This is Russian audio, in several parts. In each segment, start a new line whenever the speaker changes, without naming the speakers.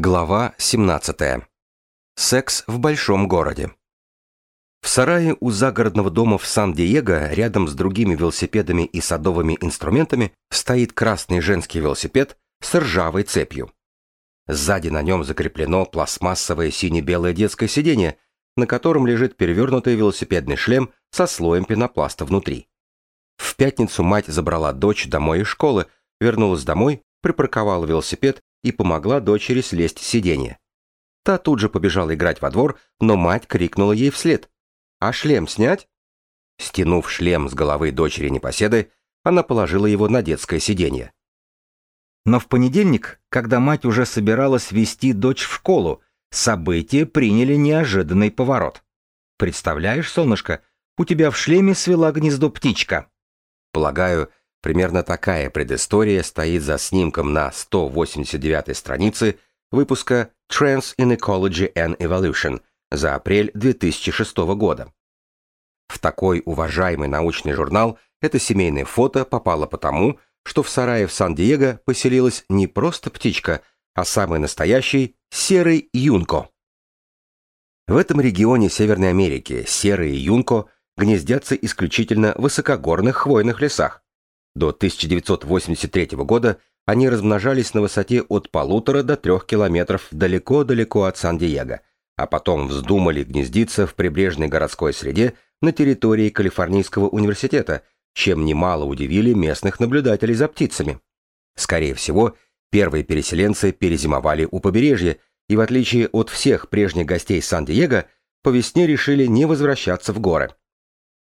Глава 17. Секс в большом городе. В сарае у загородного дома в Сан-Диего, рядом с другими велосипедами и садовыми инструментами, стоит красный женский велосипед с ржавой цепью. Сзади на нем закреплено пластмассовое сине-белое детское сиденье, на котором лежит перевернутый велосипедный шлем со слоем пенопласта внутри. В пятницу мать забрала дочь домой из школы, вернулась домой, припарковала велосипед и помогла дочери слезть с сиденья. Та тут же побежала играть во двор, но мать крикнула ей вслед. «А шлем снять?» Стянув шлем с головы дочери непоседы, она положила его на детское сиденье. Но в понедельник, когда мать уже собиралась вести дочь в школу, события приняли неожиданный поворот. «Представляешь, солнышко, у тебя в шлеме свела гнездо птичка». Полагаю, Примерно такая предыстория стоит за снимком на 189 странице выпуска Trends in Ecology and Evolution за апрель 2006 года. В такой уважаемый научный журнал это семейное фото попало потому, что в сарае в Сан-Диего поселилась не просто птичка, а самый настоящий серый юнко. В этом регионе Северной Америки серые юнко гнездятся исключительно в высокогорных хвойных лесах, до 1983 года они размножались на высоте от полутора до трех километров далеко-далеко от Сан-Диего, а потом вздумали гнездиться в прибрежной городской среде на территории Калифорнийского университета, чем немало удивили местных наблюдателей за птицами. Скорее всего, первые переселенцы перезимовали у побережья и, в отличие от всех прежних гостей Сан-Диего, по весне решили не возвращаться в горы.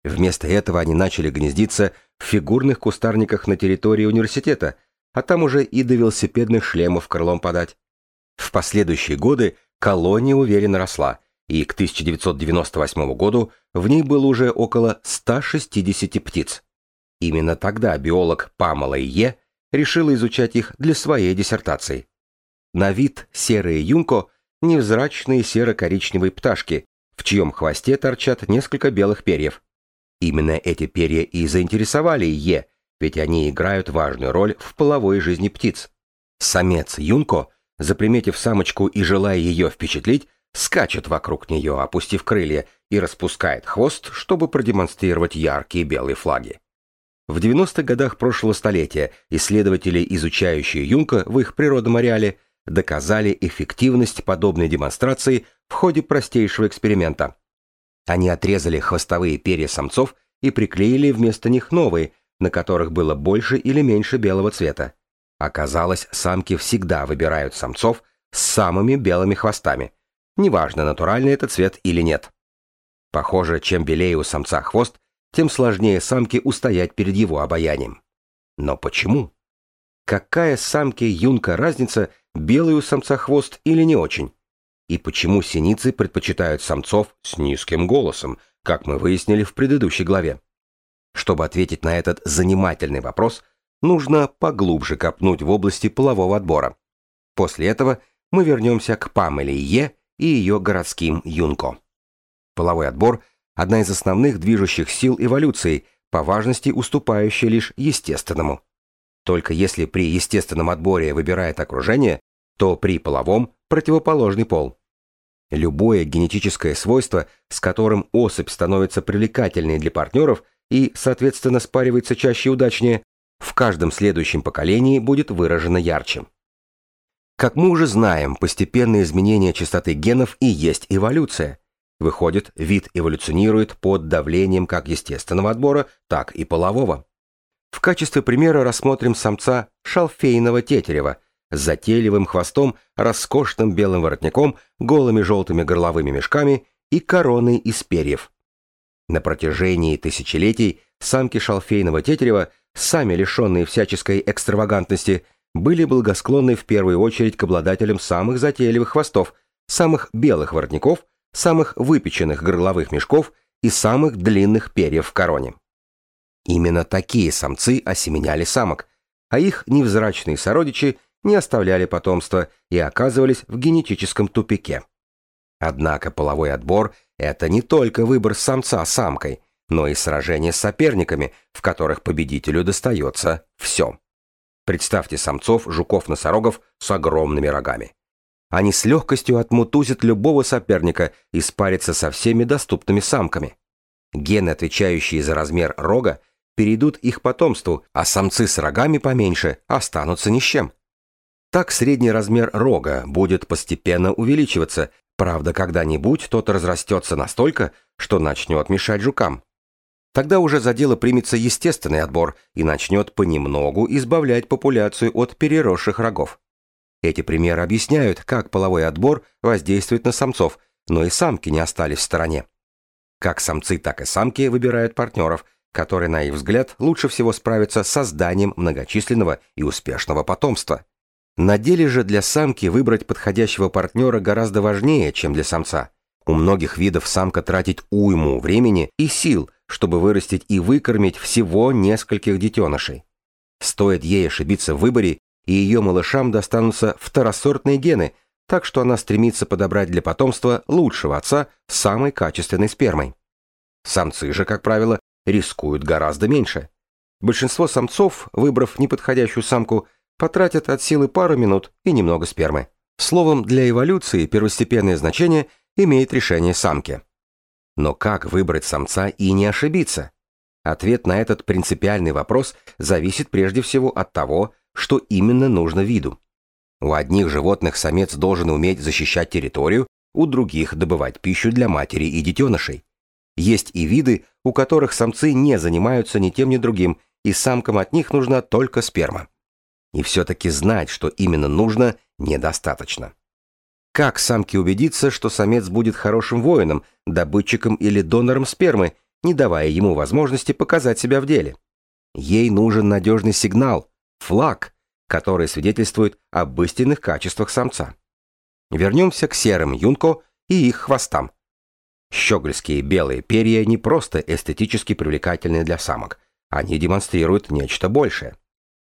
Вместо этого они начали гнездиться в фигурных кустарниках на территории университета, а там уже и до велосипедных шлемов крылом подать. В последующие годы колония уверенно росла, и к 1998 году в ней было уже около 160 птиц. Именно тогда биолог Памела Е решила изучать их для своей диссертации. На вид серые юнко – невзрачные серо-коричневые пташки, в чьем хвосте торчат несколько белых перьев. Именно эти перья и заинтересовали Е, ведь они играют важную роль в половой жизни птиц. Самец юнко, заприметив самочку и желая ее впечатлить, скачет вокруг нее, опустив крылья, и распускает хвост, чтобы продемонстрировать яркие белые флаги. В 90-х годах прошлого столетия исследователи, изучающие юнко в их природном ареале, доказали эффективность подобной демонстрации в ходе простейшего эксперимента. Они отрезали хвостовые перья самцов и приклеили вместо них новые, на которых было больше или меньше белого цвета. Оказалось, самки всегда выбирают самцов с самыми белыми хвостами. Неважно, натуральный это цвет или нет. Похоже, чем белее у самца хвост, тем сложнее самке устоять перед его обаянием. Но почему? Какая самке юнка разница, белый у самца хвост или не очень? И почему синицы предпочитают самцов с низким голосом, как мы выяснили в предыдущей главе? Чтобы ответить на этот занимательный вопрос, нужно поглубже копнуть в области полового отбора. После этого мы вернемся к Памеле Е и ее городским юнко. Половой отбор – одна из основных движущих сил эволюции, по важности уступающая лишь естественному. Только если при естественном отборе выбирает окружение, то при половом – противоположный пол. Любое генетическое свойство, с которым особь становится привлекательнее для партнеров и, соответственно, спаривается чаще и удачнее, в каждом следующем поколении будет выражено ярче. Как мы уже знаем, постепенное изменение частоты генов и есть эволюция. Выходит, вид эволюционирует под давлением как естественного отбора, так и полового. В качестве примера рассмотрим самца шалфейного тетерева, с затейливым хвостом, роскошным белым воротником, голыми желтыми горловыми мешками и короной из перьев. На протяжении тысячелетий самки шалфейного тетерева, сами лишенные всяческой экстравагантности, были благосклонны в первую очередь к обладателям самых затейливых хвостов, самых белых воротников, самых выпеченных горловых мешков и самых длинных перьев в короне. Именно такие самцы осеменяли самок, а их невзрачные сородичи не оставляли потомства и оказывались в генетическом тупике. Однако половой отбор – это не только выбор самца самкой, но и сражение с соперниками, в которых победителю достается все. Представьте самцов жуков-носорогов с огромными рогами. они с легкостью отмутузят любого соперника и спарятся со всеми доступными самками. Гены, отвечающие за размер рога, перейдут их потомству, а самцы с рогами поменьше останутся ни с чем. Так средний размер рога будет постепенно увеличиваться, правда, когда-нибудь тот разрастется настолько, что начнет мешать жукам. Тогда уже за дело примется естественный отбор и начнет понемногу избавлять популяцию от переросших рогов. Эти примеры объясняют, как половой отбор воздействует на самцов, но и самки не остались в стороне. Как самцы, так и самки выбирают партнеров, которые, на их взгляд, лучше всего справятся с созданием многочисленного и успешного потомства. На деле же для самки выбрать подходящего партнера гораздо важнее, чем для самца. У многих видов самка тратит уйму времени и сил, чтобы вырастить и выкормить всего нескольких детенышей. Стоит ей ошибиться в выборе, и ее малышам достанутся второсортные гены, так что она стремится подобрать для потомства лучшего отца с самой качественной спермой. Самцы же, как правило, рискуют гораздо меньше. Большинство самцов, выбрав неподходящую самку, потратят от силы пару минут и немного спермы. Словом, для эволюции первостепенное значение имеет решение самки. Но как выбрать самца и не ошибиться? Ответ на этот принципиальный вопрос зависит прежде всего от того, что именно нужно виду. У одних животных самец должен уметь защищать территорию, у других добывать пищу для матери и детенышей. Есть и виды, у которых самцы не занимаются ни тем, ни другим, и самкам от них нужна только сперма. И все-таки знать, что именно нужно, недостаточно. Как самке убедиться, что самец будет хорошим воином, добытчиком или донором спермы, не давая ему возможности показать себя в деле? Ей нужен надежный сигнал, флаг, который свидетельствует об истинных качествах самца. Вернемся к серым юнко и их хвостам. Щегольские белые перья не просто эстетически привлекательны для самок, они демонстрируют нечто большее.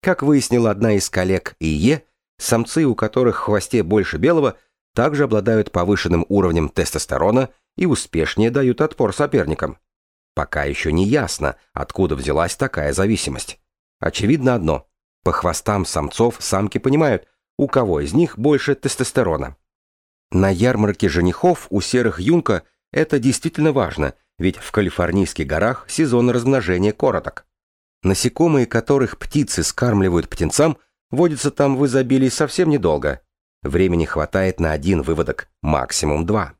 Как выяснила одна из коллег ИЕ, самцы, у которых в хвосте больше белого, также обладают повышенным уровнем тестостерона и успешнее дают отпор соперникам. Пока еще не ясно, откуда взялась такая зависимость. Очевидно одно. По хвостам самцов самки понимают, у кого из них больше тестостерона. На ярмарке женихов у серых юнка это действительно важно, ведь в калифорнийских горах сезон размножения короток. Насекомые, которых птицы скармливают птенцам, водятся там в изобилии совсем недолго. Времени хватает на один выводок, максимум два.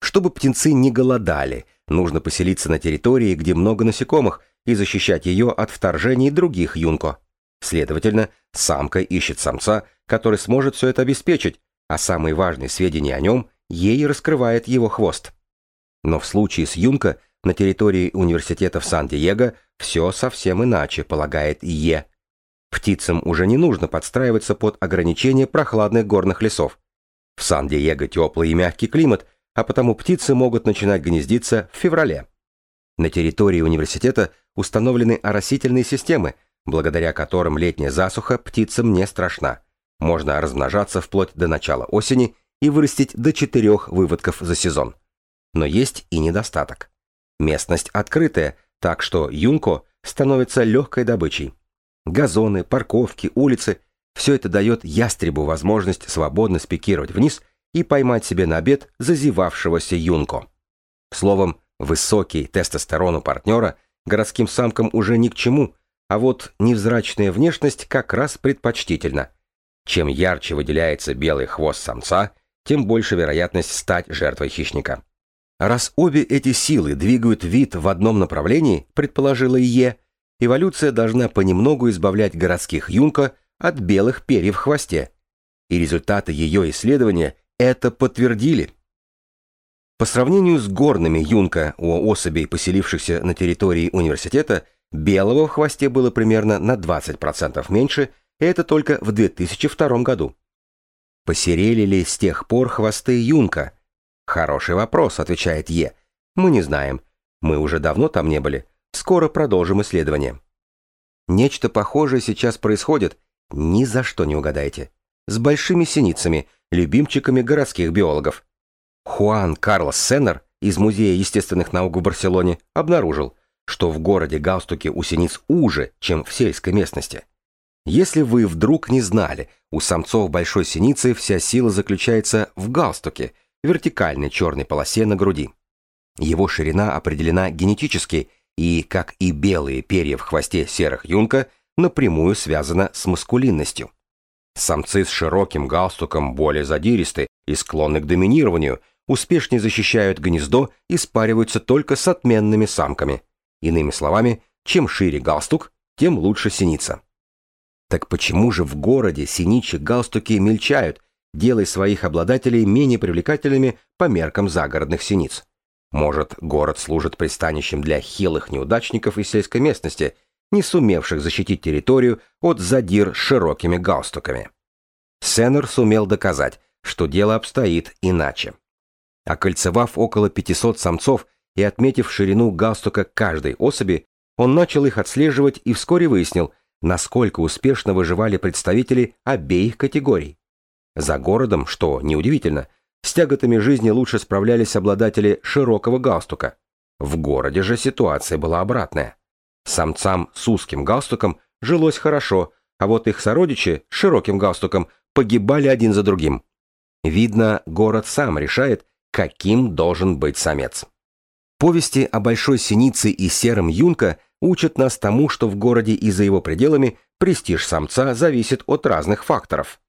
Чтобы птенцы не голодали, нужно поселиться на территории, где много насекомых, и защищать ее от вторжений других юнко. Следовательно, самка ищет самца, который сможет все это обеспечить, а самые важные сведения о нем ей раскрывает его хвост. Но в случае с Юнко на территории университета в Сан-Диего все совсем иначе, полагает Е. Птицам уже не нужно подстраиваться под ограничения прохладных горных лесов. В Сан-Диего теплый и мягкий климат, а потому птицы могут начинать гнездиться в феврале. На территории университета установлены оросительные системы, благодаря которым летняя засуха птицам не страшна. Можно размножаться вплоть до начала осени и вырастить до четырех выводков за сезон. Но есть и недостаток. Местность открытая, так что юнко становится легкой добычей. Газоны, парковки, улицы – все это дает ястребу возможность свободно спикировать вниз и поймать себе на обед зазевавшегося юнко. Словом, высокий тестостерон у партнера городским самкам уже ни к чему – а вот невзрачная внешность как раз предпочтительна. Чем ярче выделяется белый хвост самца, тем больше вероятность стать жертвой хищника. Раз обе эти силы двигают вид в одном направлении, предположила Е, эволюция должна понемногу избавлять городских юнка от белых перьев в хвосте. И результаты ее исследования это подтвердили. По сравнению с горными юнка у особей, поселившихся на территории университета, Белого в хвосте было примерно на 20% меньше, и это только в 2002 году. Посерели ли с тех пор хвосты юнка? Хороший вопрос, отвечает Е. Мы не знаем. Мы уже давно там не были. Скоро продолжим исследование. Нечто похожее сейчас происходит, ни за что не угадаете. С большими синицами, любимчиками городских биологов. Хуан Карлос Сеннер из Музея естественных наук в Барселоне обнаружил – что в городе галстуки у синиц уже, чем в сельской местности. Если вы вдруг не знали, у самцов большой синицы вся сила заключается в галстуке, вертикальной черной полосе на груди. Его ширина определена генетически и, как и белые перья в хвосте серых юнка, напрямую связана с маскулинностью. Самцы с широким галстуком более задиристы и склонны к доминированию, успешнее защищают гнездо и спариваются только с отменными самками. Иными словами, чем шире галстук, тем лучше синица. Так почему же в городе синичьи галстуки мельчают, делая своих обладателей менее привлекательными по меркам загородных синиц? Может, город служит пристанищем для хилых неудачников из сельской местности, не сумевших защитить территорию от задир с широкими галстуками? Сеннер сумел доказать, что дело обстоит иначе. Окольцевав около 500 самцов и отметив ширину галстука каждой особи, он начал их отслеживать и вскоре выяснил, насколько успешно выживали представители обеих категорий. За городом, что неудивительно, с тяготами жизни лучше справлялись обладатели широкого галстука. В городе же ситуация была обратная. Самцам с узким галстуком жилось хорошо, а вот их сородичи с широким галстуком погибали один за другим. Видно, город сам решает, каким должен быть самец. Повести о большой синице и сером юнка – учат нас тому, что в городе и за его пределами престиж самца зависит от разных факторов.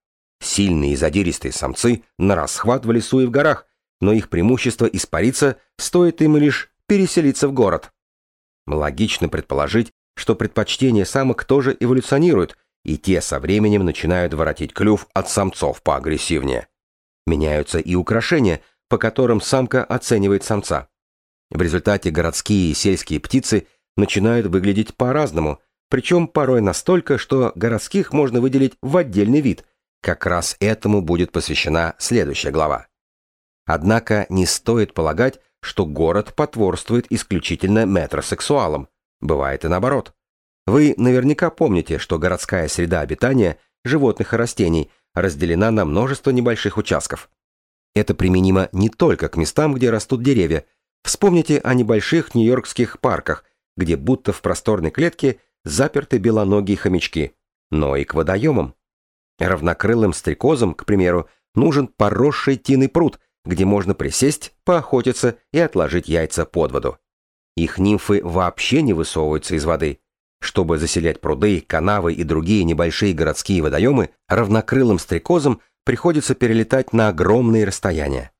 Сильные и задиристые самцы на расхват в лесу и в горах, но их преимущество испарится, стоит им лишь переселиться в город. Логично предположить, что предпочтения самок тоже эволюционируют, и те со временем начинают воротить клюв от самцов поагрессивнее. Меняются и украшения, по которым самка оценивает самца. В результате городские и сельские птицы начинают выглядеть по-разному, причем порой настолько, что городских можно выделить в отдельный вид. Как раз этому будет посвящена следующая глава. Однако не стоит полагать, что город потворствует исключительно метросексуалам. Бывает и наоборот. Вы наверняка помните, что городская среда обитания животных и растений разделена на множество небольших участков. Это применимо не только к местам, где растут деревья. Вспомните о небольших нью-йоркских парках, где будто в просторной клетке заперты белоногие хомячки, но и к водоемам. Равнокрылым стрекозам, к примеру, нужен поросший тиный пруд, где можно присесть, поохотиться и отложить яйца под воду. Их нимфы вообще не высовываются из воды. Чтобы заселять пруды, канавы и другие небольшие городские водоемы, равнокрылым стрекозам приходится перелетать на огромные расстояния.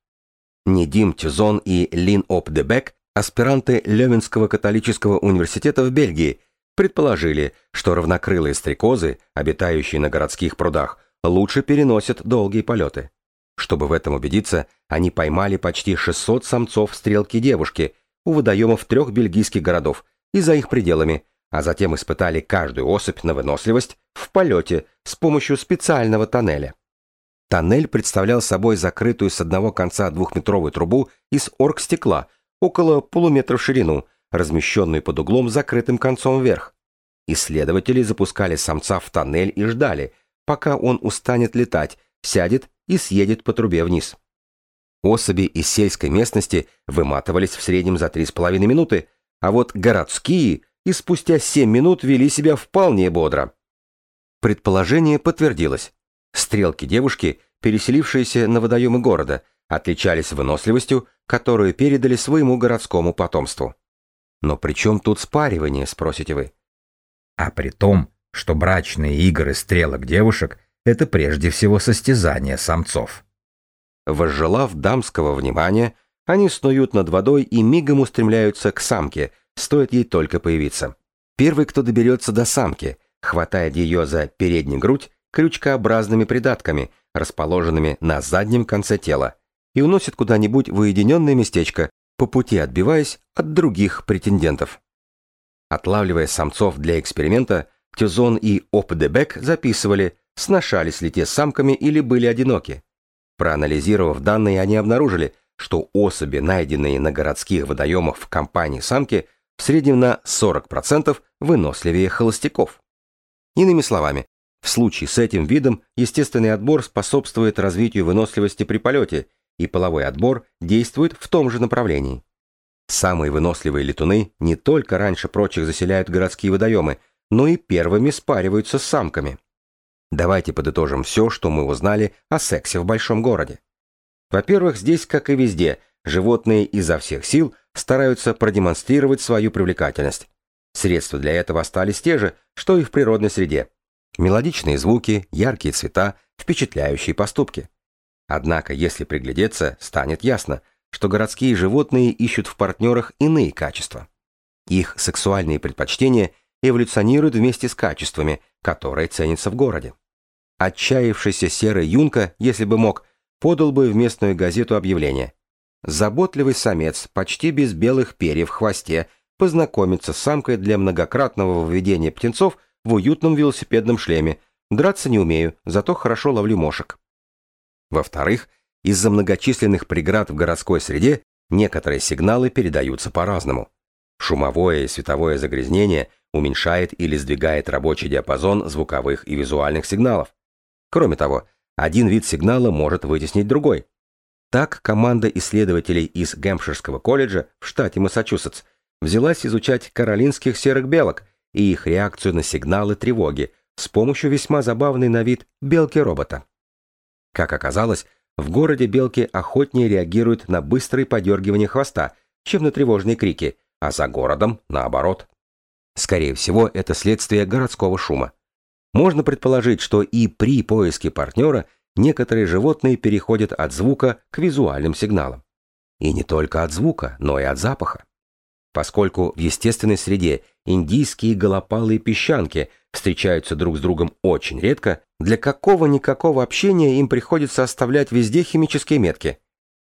Недим Тюзон и Лин Оп де Бек аспиранты Левинского католического университета в Бельгии предположили, что равнокрылые стрекозы, обитающие на городских прудах, лучше переносят долгие полеты. Чтобы в этом убедиться, они поймали почти 600 самцов стрелки девушки у водоемов трех бельгийских городов и за их пределами, а затем испытали каждую особь на выносливость в полете с помощью специального тоннеля. Тоннель представлял собой закрытую с одного конца двухметровую трубу из оргстекла, около полуметра в ширину, размещенную под углом закрытым концом вверх. Исследователи запускали самца в тоннель и ждали, пока он устанет летать, сядет и съедет по трубе вниз. Особи из сельской местности выматывались в среднем за 3,5 минуты, а вот городские и спустя 7 минут вели себя вполне бодро. Предположение подтвердилось. Стрелки девушки, переселившиеся на водоемы города, отличались выносливостью, которую передали своему городскому потомству. Но при чем тут спаривание, спросите вы?
А при том, что брачные игры стрелок девушек – это прежде всего состязание самцов.
Возжелав дамского внимания, они снуют над водой и мигом устремляются к самке, стоит ей только появиться. Первый, кто доберется до самки, хватает ее за переднюю грудь крючкообразными придатками, расположенными на заднем конце тела, и уносит куда-нибудь в уединенное местечко, по пути отбиваясь от других претендентов. Отлавливая самцов для эксперимента, Тюзон и Опдебек записывали, сношались ли те с самками или были одиноки. Проанализировав данные, они обнаружили, что особи, найденные на городских водоемах в компании самки, в среднем на 40% выносливее холостяков. Иными словами, в случае с этим видом естественный отбор способствует развитию выносливости при полете и половой отбор действует в том же направлении. Самые выносливые летуны не только раньше прочих заселяют городские водоемы, но и первыми спариваются с самками. Давайте подытожим все, что мы узнали о сексе в большом городе. Во-первых, здесь, как и везде, животные изо всех сил стараются продемонстрировать свою привлекательность. Средства для этого остались те же, что и в природной среде. Мелодичные звуки, яркие цвета, впечатляющие поступки. Однако, если приглядеться, станет ясно, что городские животные ищут в партнерах иные качества. Их сексуальные предпочтения эволюционируют вместе с качествами, которые ценятся в городе. Отчаявшийся серый юнка, если бы мог, подал бы в местную газету объявление. Заботливый самец, почти без белых перьев в хвосте, познакомится с самкой для многократного выведения птенцов в уютном велосипедном шлеме. Драться не умею, зато хорошо ловлю мошек. Во-вторых, из-за многочисленных преград в городской среде некоторые сигналы передаются по-разному. Шумовое и световое загрязнение уменьшает или сдвигает рабочий диапазон звуковых и визуальных сигналов. Кроме того, один вид сигнала может вытеснить другой. Так команда исследователей из Гэмпширского колледжа в штате Массачусетс взялась изучать каролинских серых белок и их реакцию на сигналы тревоги с помощью весьма забавной на вид белки-робота. Как оказалось, в городе белки охотнее реагируют на быстрые подергивания хвоста, чем на тревожные крики, а за городом наоборот. Скорее всего, это следствие городского шума. Можно предположить, что и при поиске партнера некоторые животные переходят от звука к визуальным сигналам. И не только от звука, но и от запаха. Поскольку в естественной среде индийские голопалые песчанки встречаются друг с другом очень редко, для какого-никакого общения им приходится оставлять везде химические метки.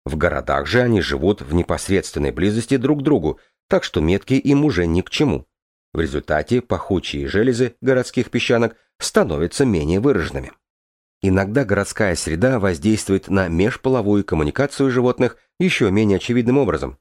В городах же они живут в непосредственной близости друг к другу, так что метки им уже ни к чему. В результате пахучие железы городских песчанок становятся менее выраженными. Иногда городская среда воздействует на межполовую коммуникацию животных еще менее очевидным образом.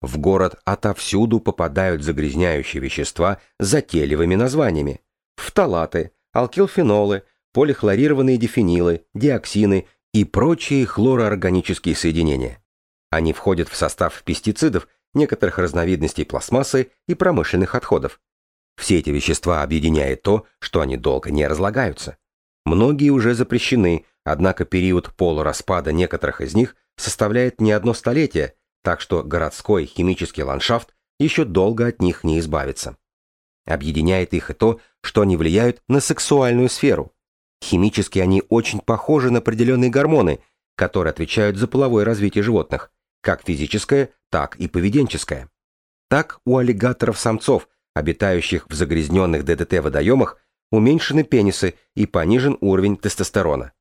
В город отовсюду попадают загрязняющие вещества с затейливыми названиями. Фталаты, алкилфенолы, полихлорированные дифенилы, диоксины и прочие хлороорганические соединения. Они входят в состав пестицидов, некоторых разновидностей пластмассы и промышленных отходов. Все эти вещества объединяет то, что они долго не разлагаются. Многие уже запрещены, однако период полураспада некоторых из них составляет не одно столетие, так что городской химический ландшафт еще долго от них не избавится. Объединяет их и то, что они влияют на сексуальную сферу. Химически они очень похожи на определенные гормоны, которые отвечают за половое развитие животных, как физическое, так и поведенческое. Так у аллигаторов-самцов, обитающих в загрязненных ДДТ водоемах, уменьшены пенисы и понижен уровень тестостерона.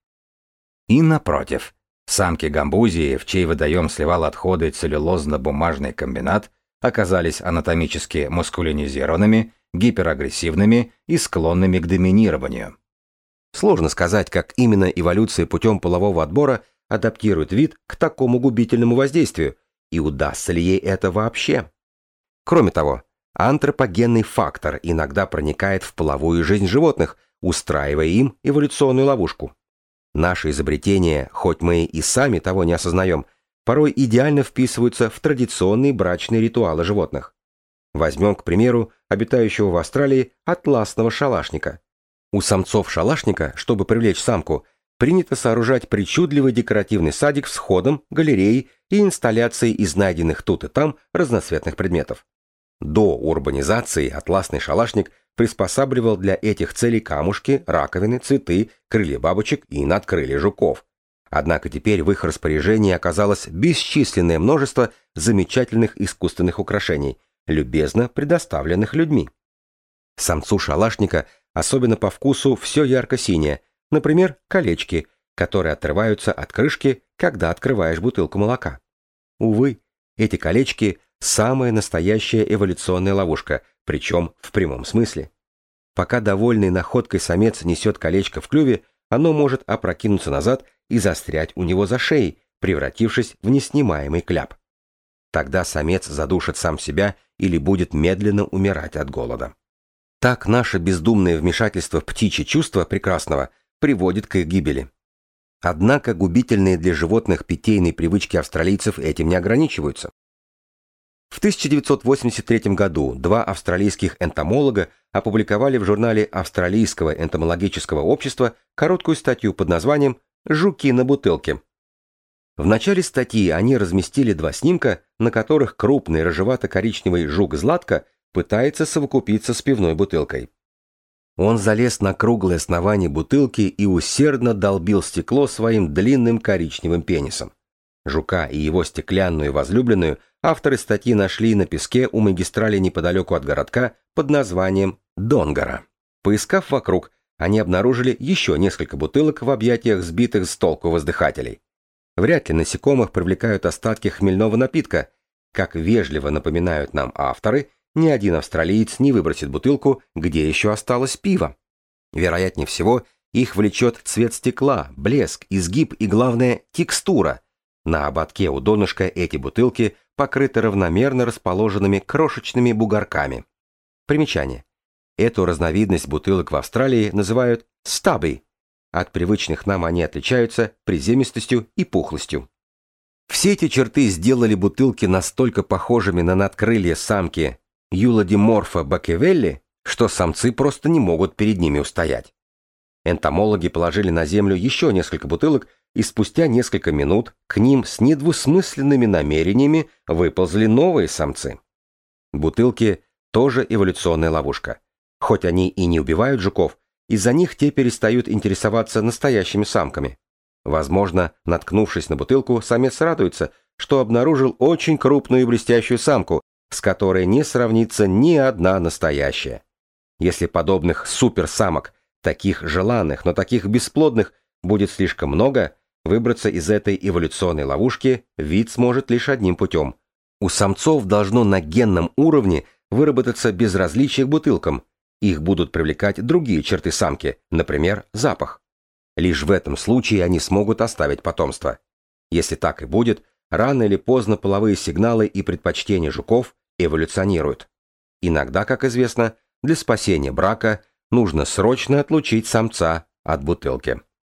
И напротив, самки гамбузии, в чей водоем сливал отходы целлюлозно-бумажный комбинат, оказались анатомически мускулинизированными, гиперагрессивными и склонными к доминированию.
Сложно сказать, как именно эволюция путем полового отбора адаптирует вид к такому губительному воздействию, и удастся ли ей это вообще. Кроме того, антропогенный фактор иногда проникает в половую жизнь животных, устраивая им эволюционную ловушку. Наши изобретения, хоть мы и сами того не осознаем, порой идеально вписываются в традиционные брачные ритуалы животных. Возьмем, к примеру, обитающего в Австралии атласного шалашника. У самцов шалашника, чтобы привлечь самку, принято сооружать причудливый декоративный садик с входом, галереей и инсталляцией из найденных тут и там разноцветных предметов. До урбанизации атласный шалашник приспосабливал для этих целей камушки, раковины, цветы, крылья бабочек и надкрылья жуков. Однако теперь в их распоряжении оказалось бесчисленное множество замечательных искусственных украшений, любезно предоставленных людьми. Самцу шалашника особенно по вкусу все ярко-синее, например, колечки, которые отрываются от крышки, когда открываешь бутылку молока. Увы, эти колечки – самая настоящая эволюционная ловушка, причем в прямом смысле. Пока довольный находкой самец несет колечко в клюве, оно может опрокинуться назад и застрять у него за шеей, превратившись в неснимаемый кляп. Тогда самец задушит сам себя или будет медленно умирать от голода. Так наше бездумное вмешательство в птичье чувство прекрасного приводит к их гибели. Однако губительные для животных питейные привычки австралийцев этим не ограничиваются. В 1983 году два австралийских энтомолога опубликовали в журнале Австралийского энтомологического общества короткую статью под названием «Жуки на бутылке». В начале статьи они разместили два снимка, на которых крупный рыжевато-коричневый жук-златка пытается совокупиться с пивной бутылкой. Он залез на круглое основание бутылки и усердно долбил стекло своим длинным коричневым пенисом. Жука и его стеклянную возлюбленную авторы статьи нашли на песке у магистрали неподалеку от городка под названием Донгара. Поискав вокруг, они обнаружили еще несколько бутылок в объятиях сбитых с толку воздыхателей. Вряд ли насекомых привлекают остатки хмельного напитка. Как вежливо напоминают нам авторы, ни один австралиец не выбросит бутылку, где еще осталось пиво. Вероятнее всего, их влечет цвет стекла, блеск, изгиб и, главное, текстура. На ободке у донышка эти бутылки покрыты равномерно расположенными крошечными бугорками. Примечание. Эту разновидность бутылок в Австралии называют стаби. От привычных нам они отличаются приземистостью и пухлостью. Все эти черты сделали бутылки настолько похожими на надкрылья самки Юладиморфа бакевелли, что самцы просто не могут перед ними устоять. Энтомологи положили на землю еще несколько бутылок, и спустя несколько минут к ним с недвусмысленными намерениями выползли новые самцы. Бутылки тоже эволюционная ловушка. Хоть они и не убивают жуков, из-за них те перестают интересоваться настоящими самками. Возможно, наткнувшись на бутылку, самец радуется, что обнаружил очень крупную и блестящую самку, с которой не сравнится ни одна настоящая. Если подобных суперсамок, таких желанных, но таких бесплодных, будет слишком много, выбраться из этой эволюционной ловушки вид сможет лишь одним путем. У самцов должно на генном уровне выработаться безразличие к бутылкам, их будут привлекать другие черты самки, например, запах. Лишь в этом случае они смогут оставить потомство. Если так и будет, рано или поздно половые сигналы и предпочтения жуков эволюционируют. Иногда, как известно, для спасения брака нужно срочно отлучить самца от бутылки.